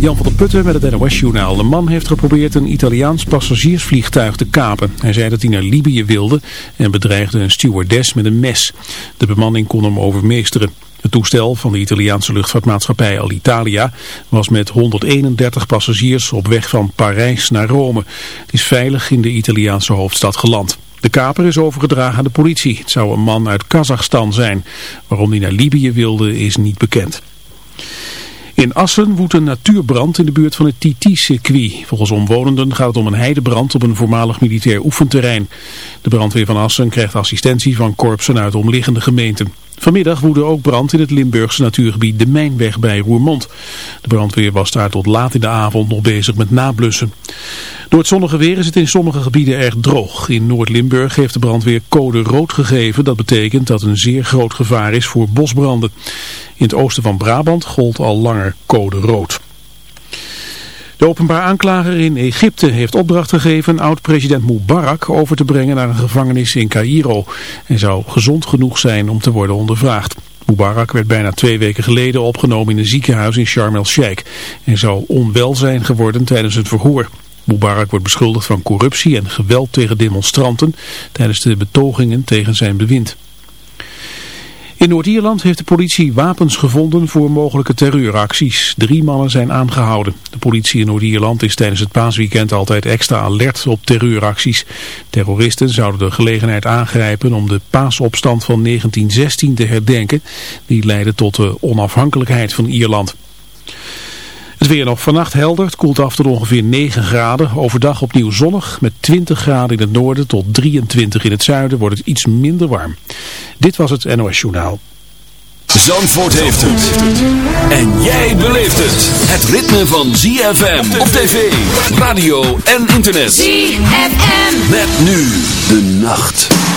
Jan van der Putten met het NOS-journaal. De man heeft geprobeerd een Italiaans passagiersvliegtuig te kapen. Hij zei dat hij naar Libië wilde en bedreigde een stewardess met een mes. De bemanning kon hem overmeesteren. Het toestel van de Italiaanse luchtvaartmaatschappij Alitalia was met 131 passagiers op weg van Parijs naar Rome. Het is veilig in de Italiaanse hoofdstad geland. De kaper is overgedragen aan de politie. Het zou een man uit Kazachstan zijn. Waarom hij naar Libië wilde is niet bekend. In Assen woedt een natuurbrand in de buurt van het TT-circuit. Volgens omwonenden gaat het om een heidebrand op een voormalig militair oefenterrein. De brandweer van Assen krijgt assistentie van korpsen uit omliggende gemeenten. Vanmiddag woedde ook brand in het Limburgse natuurgebied De Mijnweg bij Roermond. De brandweer was daar tot laat in de avond nog bezig met nablussen. Door het zonnige weer is het in sommige gebieden erg droog. In Noord-Limburg heeft de brandweer code rood gegeven. Dat betekent dat een zeer groot gevaar is voor bosbranden. In het oosten van Brabant gold al langer code rood. De openbaar aanklager in Egypte heeft opdracht gegeven oud-president Mubarak over te brengen naar een gevangenis in Cairo. Hij zou gezond genoeg zijn om te worden ondervraagd. Mubarak werd bijna twee weken geleden opgenomen in een ziekenhuis in Sharm el-Sheikh. en zou onwel zijn geworden tijdens het verhoor. Mubarak wordt beschuldigd van corruptie en geweld tegen demonstranten tijdens de betogingen tegen zijn bewind. In Noord-Ierland heeft de politie wapens gevonden voor mogelijke terreuracties. Drie mannen zijn aangehouden. De politie in Noord-Ierland is tijdens het paasweekend altijd extra alert op terreuracties. Terroristen zouden de gelegenheid aangrijpen om de paasopstand van 1916 te herdenken. Die leidde tot de onafhankelijkheid van Ierland. Het weer nog vannacht helder. Het koelt af tot ongeveer 9 graden. Overdag opnieuw zonnig met 20 graden in het noorden tot 23 in het zuiden wordt het iets minder warm. Dit was het NOS Journaal. Zandvoort heeft het. En jij beleeft het. Het ritme van ZFM op tv, radio en internet. ZFM. Met nu de nacht.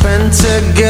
spent together.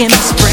in the spring.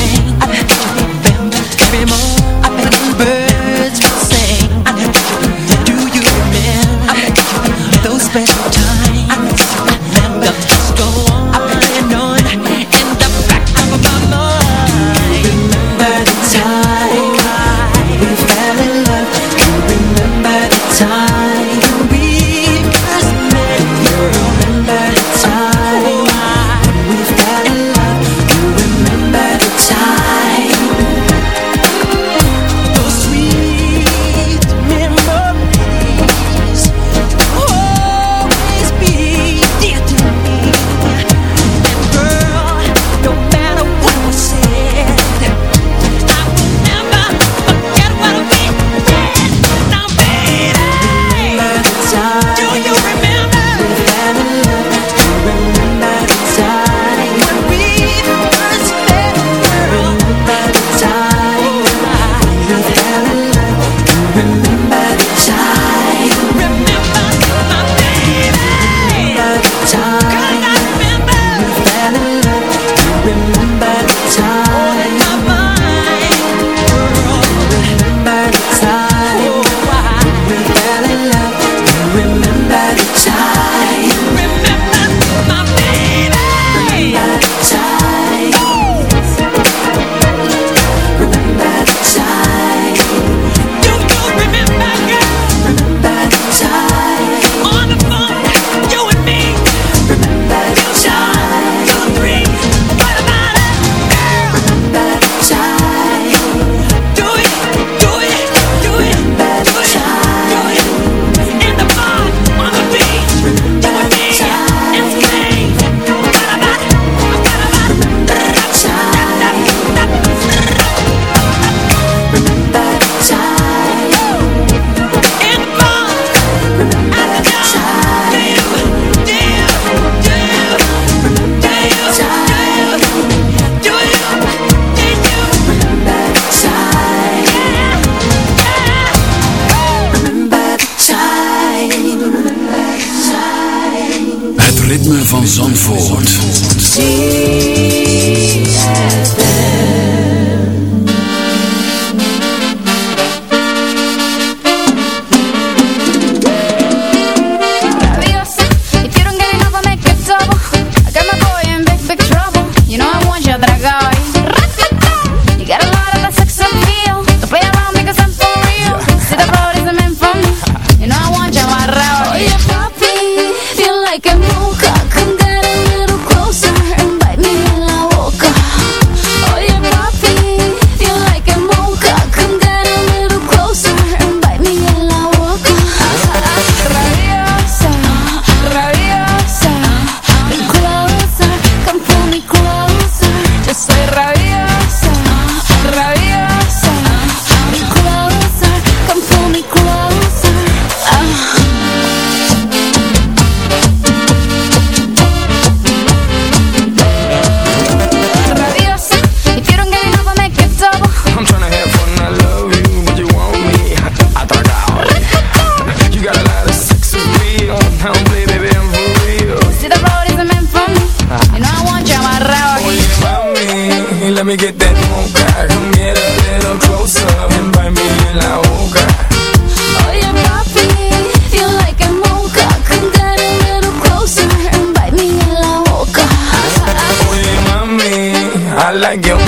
let me get that mocha Come get oh, a little closer and bite me in la boca Oye papi, feel like a mocha Come get a little closer and bite me in la boca Oye mami, I like your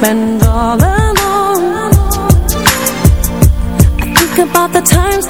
spend all alone. I think about the times